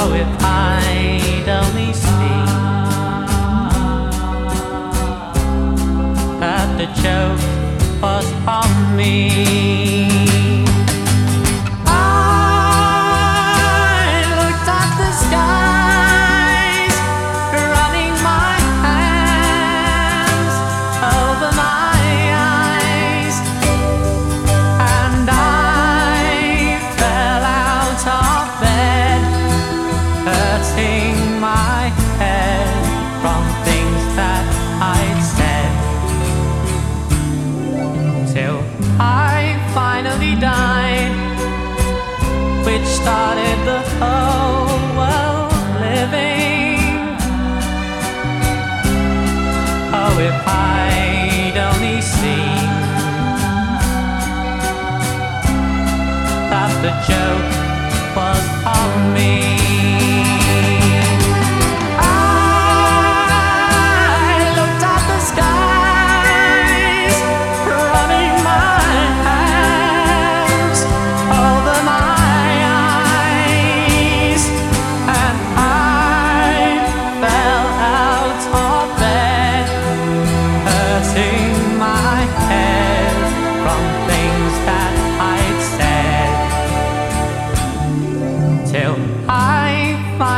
Oh, if from things that I'd said till I finally died, which started the whole world living. Oh, if I'd only seen that the joke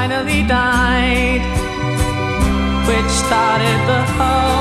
finally died, which started the whole